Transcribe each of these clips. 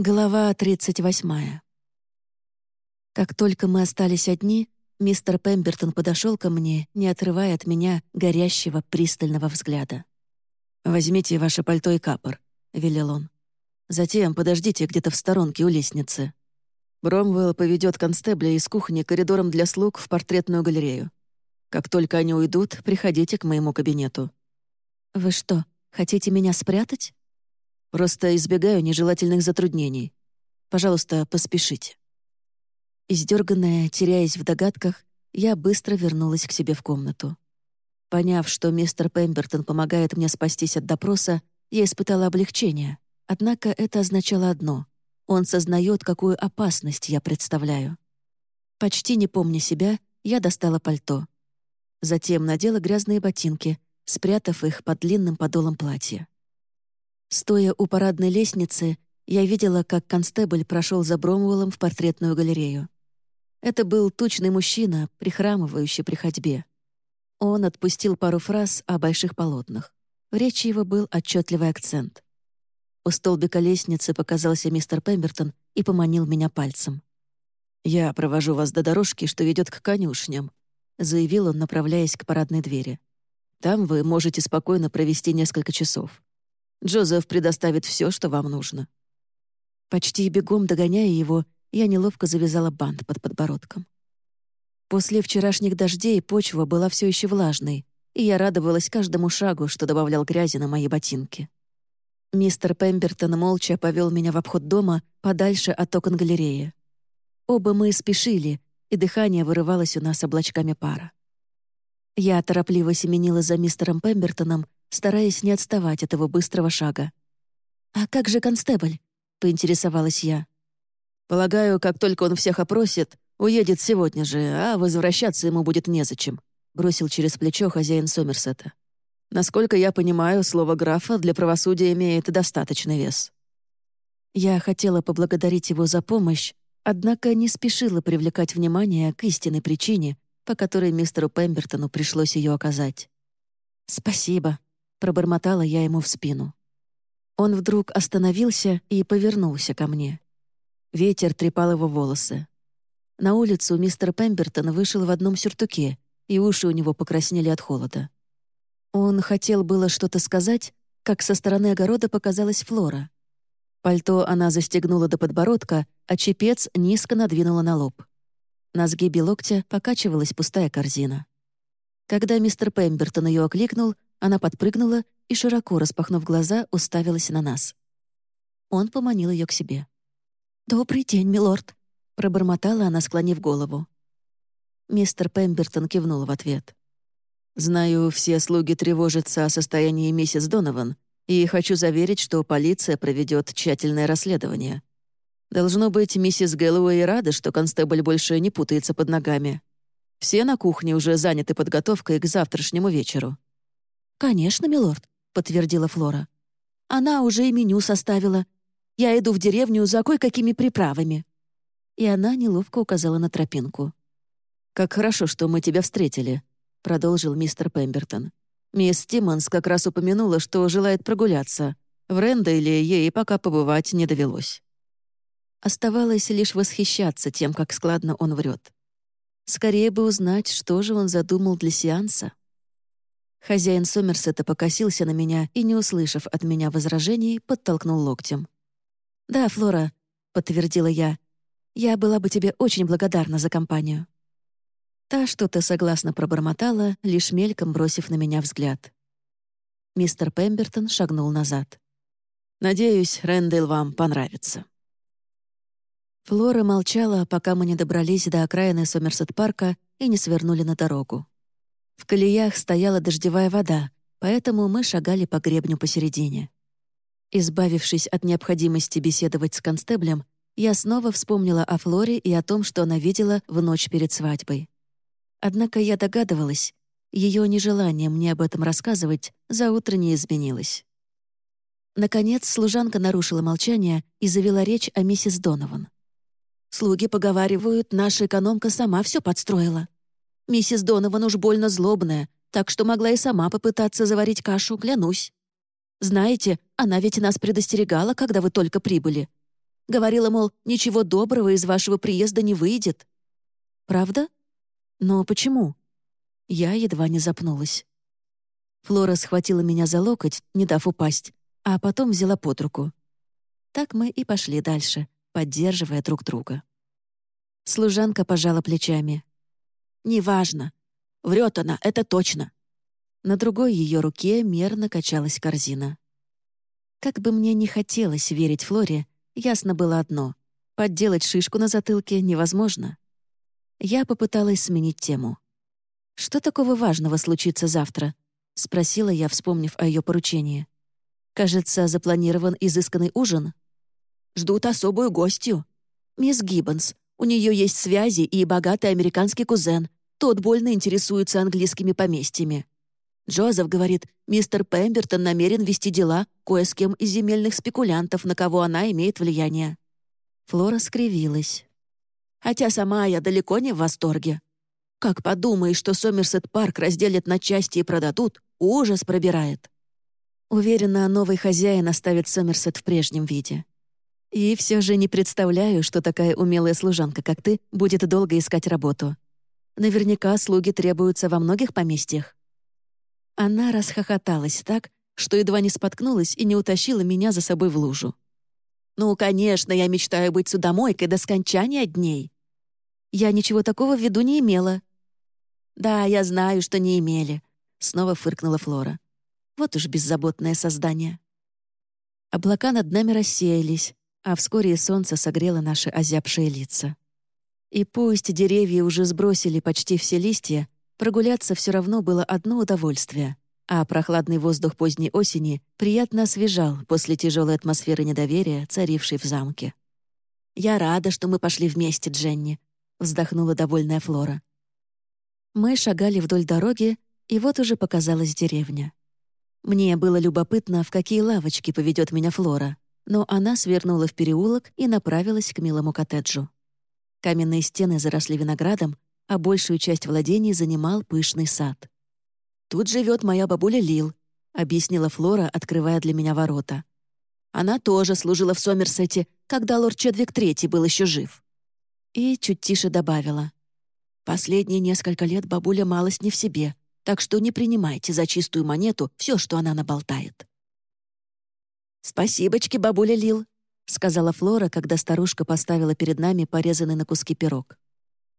Глава 38. Как только мы остались одни, мистер Пембертон подошел ко мне, не отрывая от меня горящего пристального взгляда. «Возьмите ваше пальто и капор», — велел он. «Затем подождите где-то в сторонке у лестницы. Бромвелл поведет констебля из кухни коридором для слуг в портретную галерею. Как только они уйдут, приходите к моему кабинету». «Вы что, хотите меня спрятать?» Просто избегаю нежелательных затруднений. Пожалуйста, поспешите». Издерганная, теряясь в догадках, я быстро вернулась к себе в комнату. Поняв, что мистер Пембертон помогает мне спастись от допроса, я испытала облегчение. Однако это означало одно — он сознает, какую опасность я представляю. Почти не помня себя, я достала пальто. Затем надела грязные ботинки, спрятав их под длинным подолом платья. Стоя у парадной лестницы, я видела, как констебль прошел за Бромуэллом в портретную галерею. Это был тучный мужчина, прихрамывающий при ходьбе. Он отпустил пару фраз о больших полотнах. В речи его был отчетливый акцент. У столбика лестницы показался мистер Пембертон и поманил меня пальцем. «Я провожу вас до дорожки, что ведет к конюшням», — заявил он, направляясь к парадной двери. «Там вы можете спокойно провести несколько часов. Джозеф предоставит все, что вам нужно». Почти бегом догоняя его, я неловко завязала бант под подбородком. После вчерашних дождей почва была все еще влажной, и я радовалась каждому шагу, что добавлял грязи на мои ботинки. Мистер Пембертон молча повел меня в обход дома подальше от окон галереи. Оба мы спешили, и дыхание вырывалось у нас облачками пара. Я торопливо семенила за мистером Пембертоном, стараясь не отставать от его быстрого шага. «А как же констебль?» — поинтересовалась я. «Полагаю, как только он всех опросит, уедет сегодня же, а возвращаться ему будет незачем», — бросил через плечо хозяин Сомерсета. «Насколько я понимаю, слово графа для правосудия имеет достаточный вес». Я хотела поблагодарить его за помощь, однако не спешила привлекать внимание к истинной причине, по которой мистеру Пембертону пришлось ее оказать. «Спасибо», Пробормотала я ему в спину. Он вдруг остановился и повернулся ко мне. Ветер трепал его волосы. На улицу мистер Пембертон вышел в одном сюртуке, и уши у него покраснели от холода. Он хотел было что-то сказать, как со стороны огорода показалась Флора. Пальто она застегнула до подбородка, а чепец низко надвинула на лоб. На сгибе локтя покачивалась пустая корзина. Когда мистер Пембертон ее окликнул, она подпрыгнула и, широко распахнув глаза, уставилась на нас. Он поманил ее к себе. «Добрый день, милорд», — пробормотала она, склонив голову. Мистер Пембертон кивнул в ответ. «Знаю, все слуги тревожатся о состоянии миссис Донован, и хочу заверить, что полиция проведет тщательное расследование. Должно быть, миссис Гэллоуэй рада, что констебль больше не путается под ногами. Все на кухне уже заняты подготовкой к завтрашнему вечеру. «Конечно, милорд», — подтвердила Флора. «Она уже и меню составила. Я иду в деревню за кое-какими приправами». И она неловко указала на тропинку. «Как хорошо, что мы тебя встретили», — продолжил мистер Пембертон. «Мисс Тиммонс как раз упомянула, что желает прогуляться. В Рэндейле ей пока побывать не довелось». Оставалось лишь восхищаться тем, как складно он врет. Скорее бы узнать, что же он задумал для сеанса. Хозяин Сомерсета покосился на меня и, не услышав от меня возражений, подтолкнул локтем. «Да, Флора», — подтвердила я, — «я была бы тебе очень благодарна за компанию». Та что-то согласно пробормотала, лишь мельком бросив на меня взгляд. Мистер Пембертон шагнул назад. «Надеюсь, Рэндейл вам понравится». Флора молчала, пока мы не добрались до окраины Сомерсет-парка и не свернули на дорогу. В колеях стояла дождевая вода, поэтому мы шагали по гребню посередине. Избавившись от необходимости беседовать с констеблем, я снова вспомнила о Флоре и о том, что она видела в ночь перед свадьбой. Однако я догадывалась, ее нежелание мне об этом рассказывать за утро не изменилось. Наконец, служанка нарушила молчание и завела речь о миссис Донован. «Слуги поговаривают, наша экономка сама все подстроила. Миссис Донован уж больно злобная, так что могла и сама попытаться заварить кашу, клянусь. Знаете, она ведь нас предостерегала, когда вы только прибыли. Говорила, мол, ничего доброго из вашего приезда не выйдет. Правда? Но почему? Я едва не запнулась. Флора схватила меня за локоть, не дав упасть, а потом взяла под руку. Так мы и пошли дальше, поддерживая друг друга. Служанка пожала плечами. «Неважно. Врет она, это точно». На другой ее руке мерно качалась корзина. Как бы мне не хотелось верить Флоре, ясно было одно — подделать шишку на затылке невозможно. Я попыталась сменить тему. «Что такого важного случится завтра?» — спросила я, вспомнив о ее поручении. «Кажется, запланирован изысканный ужин?» «Ждут особую гостью. Мисс Гиббонс, у нее есть связи и богатый американский кузен. Тот больно интересуется английскими поместьями. Джозеф говорит, мистер Пембертон намерен вести дела кое с кем из земельных спекулянтов, на кого она имеет влияние. Флора скривилась. Хотя сама я далеко не в восторге. Как подумаешь, что Сомерсет-парк разделят на части и продадут, ужас пробирает. Уверена, новый хозяин оставит Сомерсет в прежнем виде. И все же не представляю, что такая умелая служанка, как ты, будет долго искать работу. Наверняка слуги требуются во многих поместьях». Она расхохоталась так, что едва не споткнулась и не утащила меня за собой в лужу. «Ну, конечно, я мечтаю быть судомойкой до скончания дней». «Я ничего такого в виду не имела». «Да, я знаю, что не имели», — снова фыркнула Флора. «Вот уж беззаботное создание». Облака над нами рассеялись, а вскоре солнце согрело наши озябшие лица. И пусть деревья уже сбросили почти все листья, прогуляться все равно было одно удовольствие, а прохладный воздух поздней осени приятно освежал после тяжелой атмосферы недоверия, царившей в замке. «Я рада, что мы пошли вместе, Дженни», — вздохнула довольная Флора. Мы шагали вдоль дороги, и вот уже показалась деревня. Мне было любопытно, в какие лавочки поведет меня Флора — но она свернула в переулок и направилась к милому коттеджу. Каменные стены заросли виноградом, а большую часть владений занимал пышный сад. «Тут живет моя бабуля Лил», — объяснила Флора, открывая для меня ворота. «Она тоже служила в Сомерсете, когда лорд Чедвик Третий был еще жив». И чуть тише добавила. «Последние несколько лет бабуля малость не в себе, так что не принимайте за чистую монету все, что она наболтает». «Спасибочки, бабуля Лил», — сказала Флора, когда старушка поставила перед нами порезанный на куски пирог.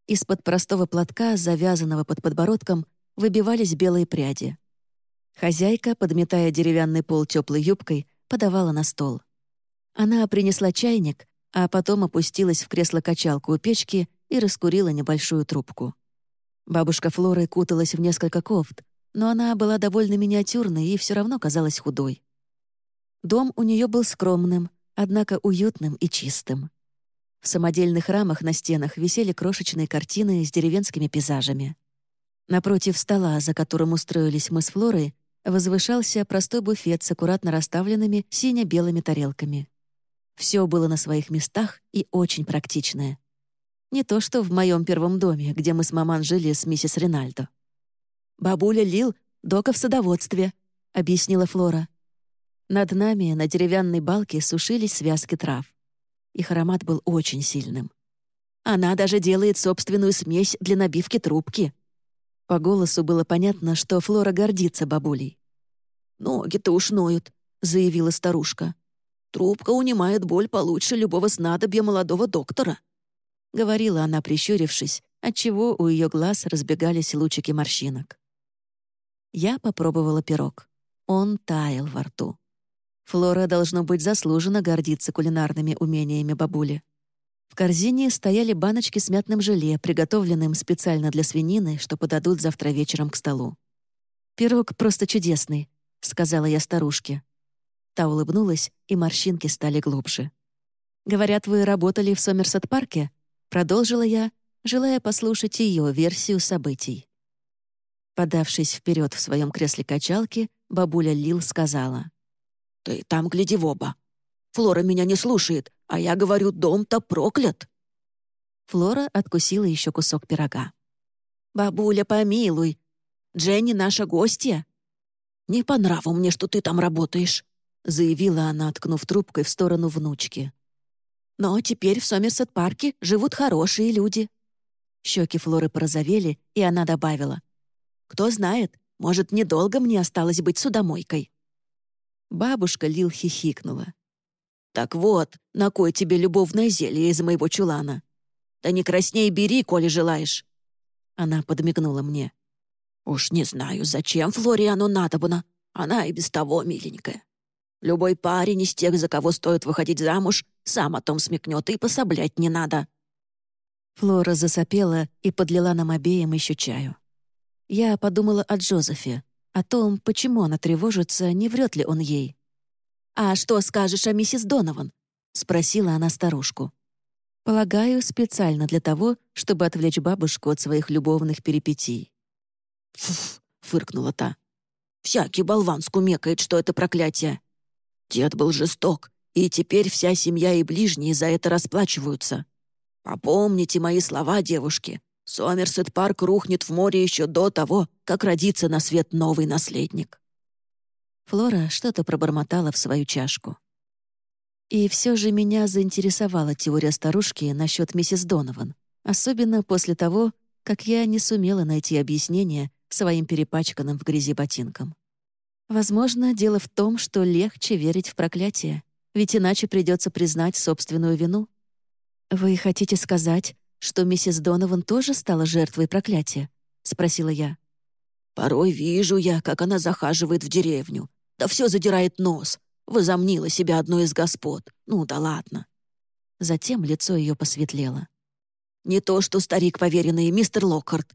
Из-под простого платка, завязанного под подбородком, выбивались белые пряди. Хозяйка, подметая деревянный пол теплой юбкой, подавала на стол. Она принесла чайник, а потом опустилась в кресло-качалку у печки и раскурила небольшую трубку. Бабушка Флоры куталась в несколько кофт, но она была довольно миниатюрной и все равно казалась худой. Дом у нее был скромным, однако уютным и чистым. В самодельных рамах на стенах висели крошечные картины с деревенскими пейзажами. Напротив стола, за которым устроились мы с Флорой, возвышался простой буфет с аккуратно расставленными сине-белыми тарелками. Все было на своих местах и очень практичное. Не то что в моем первом доме, где мы с маман жили с миссис Ринальдо. «Бабуля Лил — дока в садоводстве», — объяснила Флора. Над нами на деревянной балке сушились связки трав. Их аромат был очень сильным. Она даже делает собственную смесь для набивки трубки. По голосу было понятно, что Флора гордится бабулей. «Ноги-то уж ноют», — заявила старушка. «Трубка унимает боль получше любого снадобья молодого доктора», — говорила она, прищурившись, отчего у ее глаз разбегались лучики морщинок. Я попробовала пирог. Он таял во рту. Флора, должно быть, заслуженно гордиться кулинарными умениями бабули. В корзине стояли баночки с мятным желе, приготовленным специально для свинины, что подадут завтра вечером к столу. «Пирог просто чудесный», — сказала я старушке. Та улыбнулась, и морщинки стали глубже. «Говорят, вы работали в Сомерсет-парке?» — продолжила я, желая послушать ее версию событий. Подавшись вперед в своем кресле качалки, бабуля Лил сказала. Ты там гляди в оба. Флора меня не слушает, а я говорю, дом-то проклят». Флора откусила еще кусок пирога. «Бабуля, помилуй. Дженни наша гостья». «Не по нраву мне, что ты там работаешь», — заявила она, ткнув трубкой в сторону внучки. Но теперь в Сомерсет-парке живут хорошие люди». Щеки Флоры порозовели, и она добавила. «Кто знает, может, недолго мне осталось быть судомойкой». Бабушка Лил хихикнула. «Так вот, на кой тебе любовное зелье из моего чулана? Да не красней бери, коли желаешь». Она подмигнула мне. «Уж не знаю, зачем Флоре оно надобно. Она и без того миленькая. Любой парень из тех, за кого стоит выходить замуж, сам о том смекнет, и пособлять не надо». Флора засопела и подлила нам обеим еще чаю. Я подумала о Джозефе, о том, почему она тревожится, не врет ли он ей. «А что скажешь о миссис Донован?» — спросила она старушку. Полагаю, специально для того, чтобы отвлечь бабушку от своих любовных перипетий. «Фуф!» — фыркнула та. «Всякий болван скумекает, что это проклятие. Дед был жесток, и теперь вся семья и ближние за это расплачиваются. Попомните мои слова, девушки. Сомерсет Парк рухнет в море еще до того, как родится на свет новый наследник». Флора что-то пробормотала в свою чашку. И все же меня заинтересовала теория старушки насчет миссис Донован, особенно после того, как я не сумела найти объяснение своим перепачканным в грязи ботинкам. Возможно, дело в том, что легче верить в проклятие, ведь иначе придется признать собственную вину. «Вы хотите сказать, что миссис Донован тоже стала жертвой проклятия?» — спросила я. «Порой вижу я, как она захаживает в деревню, да все задирает нос, Возомнила себя одной из господ. Ну да ладно. Затем лицо ее посветлело. Не то, что старик поверенный мистер Локхарт.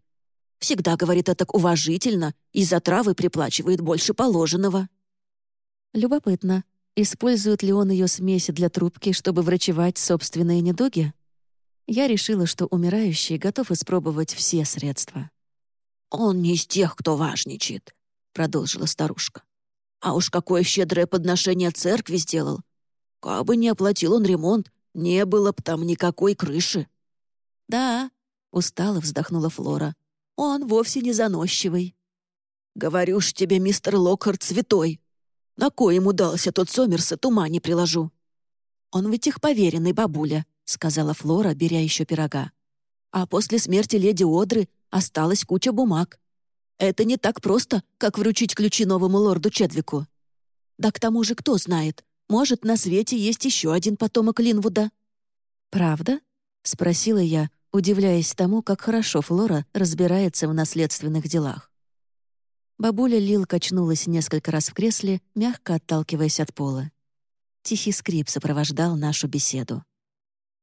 Всегда говорит это уважительно и за травы приплачивает больше положенного. Любопытно, использует ли он ее смеси для трубки, чтобы врачевать собственные недуги? Я решила, что умирающий готов испробовать все средства. «Он не из тех, кто важничает», — продолжила старушка. А уж какое щедрое подношение церкви сделал. Кабы не оплатил он ремонт, не было б там никакой крыши. «Да», — устало вздохнула Флора, — «он вовсе не заносчивый». «Говорю ж тебе, мистер Локхард святой. На кой ему дался тот Сомерсет, ума не приложу». «Он ведь их поверенный, бабуля», — сказала Флора, беря еще пирога. «А после смерти леди Одры осталась куча бумаг. Это не так просто, как вручить ключи новому лорду Чедвику. Да к тому же кто знает, может, на свете есть еще один потомок Линвуда. «Правда?» — спросила я, удивляясь тому, как хорошо Флора разбирается в наследственных делах. Бабуля Лил качнулась несколько раз в кресле, мягко отталкиваясь от пола. Тихий скрип сопровождал нашу беседу.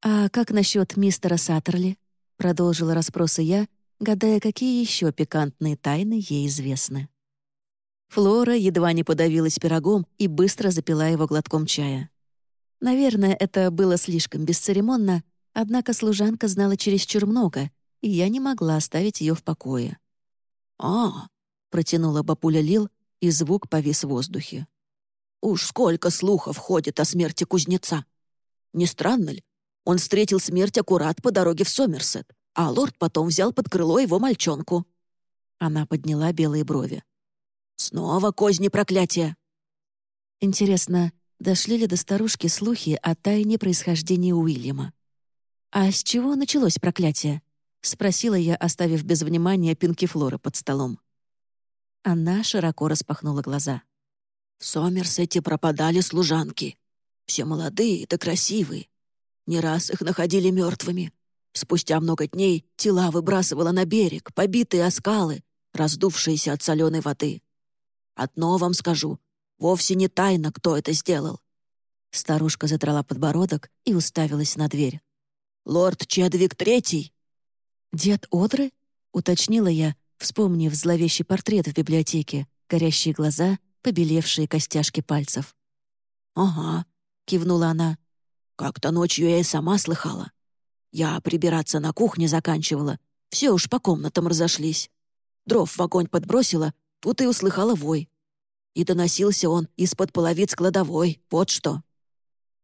«А как насчет мистера Саттерли?» — продолжила расспросы я, гадая, какие еще пикантные тайны ей известны. Флора едва не подавилась пирогом и быстро запила его глотком чая. Наверное, это было слишком бесцеремонно, однако служанка знала чересчур много, и я не могла оставить ее в покое. «А!» — протянула бабуля Лил, и звук повис в воздухе. «Уж сколько слухов ходит о смерти кузнеца! Не странно ли? Он встретил смерть аккурат по дороге в Сомерсет а лорд потом взял под крыло его мальчонку». Она подняла белые брови. «Снова козни проклятия!» Интересно, дошли ли до старушки слухи о тайне происхождения Уильяма? «А с чего началось проклятие?» — спросила я, оставив без внимания пинки Флоры под столом. Она широко распахнула глаза. «В Сомерсете пропадали служанки. Все молодые да красивые. Не раз их находили мертвыми, Спустя много дней тела выбрасывала на берег, побитые оскалы, раздувшиеся от соленой воды. Одно вам скажу, вовсе не тайна, кто это сделал. Старушка задрала подбородок и уставилась на дверь. «Лорд Чедвик Третий!» «Дед Одры?» — уточнила я, вспомнив зловещий портрет в библиотеке, горящие глаза, побелевшие костяшки пальцев. «Ага», — кивнула она. «Как-то ночью я и сама слыхала. Я прибираться на кухне заканчивала. Все уж по комнатам разошлись. Дров в огонь подбросила, тут и услыхала вой. И доносился он из-под половиц кладовой, вот что.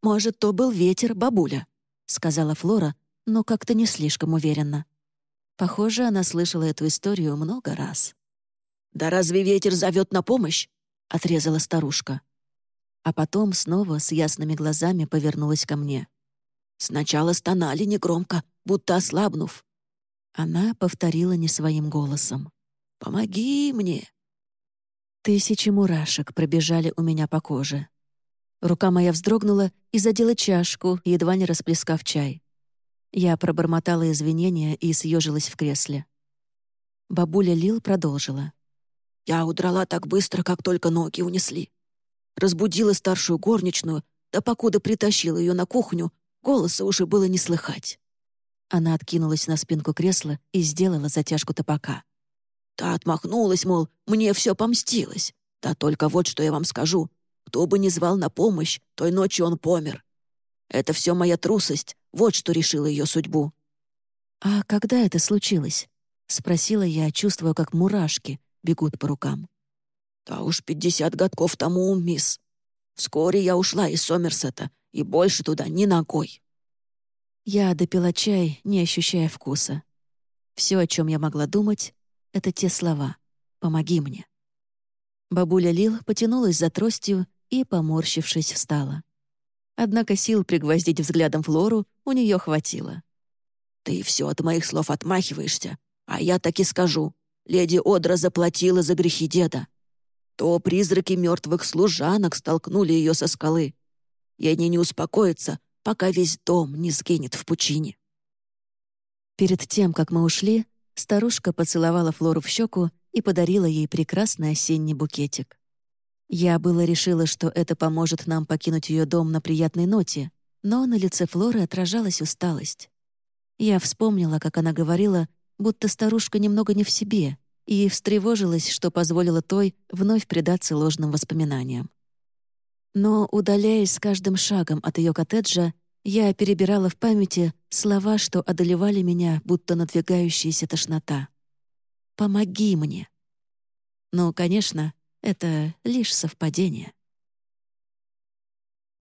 «Может, то был ветер, бабуля», — сказала Флора, но как-то не слишком уверенно. Похоже, она слышала эту историю много раз. «Да разве ветер зовет на помощь?» — отрезала старушка. А потом снова с ясными глазами повернулась ко мне. Сначала стонали негромко, будто ослабнув. Она повторила не своим голосом. «Помоги мне!» Тысячи мурашек пробежали у меня по коже. Рука моя вздрогнула и задела чашку, едва не расплескав чай. Я пробормотала извинения и съежилась в кресле. Бабуля Лил продолжила. «Я удрала так быстро, как только ноги унесли. Разбудила старшую горничную, да покуда притащила ее на кухню, голоса уже было не слыхать». Она откинулась на спинку кресла и сделала затяжку топака. Та отмахнулась, мол, мне все помстилось. Да только вот что я вам скажу. Кто бы ни звал на помощь, той ночью он помер. Это все моя трусость, вот что решила ее судьбу. «А когда это случилось?» — спросила я, чувствуя, как мурашки бегут по рукам. «Да уж пятьдесят годков тому, мисс. Вскоре я ушла из Сомерсета, и больше туда ни ногой». Я допила чай, не ощущая вкуса. Все, о чем я могла думать, — это те слова «Помоги мне». Бабуля Лил потянулась за тростью и, поморщившись, встала. Однако сил пригвоздить взглядом Флору у нее хватило. «Ты все от моих слов отмахиваешься, а я так и скажу. Леди Одра заплатила за грехи деда. То призраки мертвых служанок столкнули ее со скалы. И они не успокоятся, пока весь дом не сгинет в пучине». Перед тем, как мы ушли, старушка поцеловала Флору в щеку и подарила ей прекрасный осенний букетик. Я было решила, что это поможет нам покинуть ее дом на приятной ноте, но на лице Флоры отражалась усталость. Я вспомнила, как она говорила, будто старушка немного не в себе, и встревожилась, что позволила той вновь предаться ложным воспоминаниям. Но, удаляясь с каждым шагом от ее коттеджа, я перебирала в памяти слова, что одолевали меня, будто надвигающаяся тошнота. «Помоги мне!» Ну, конечно, это лишь совпадение.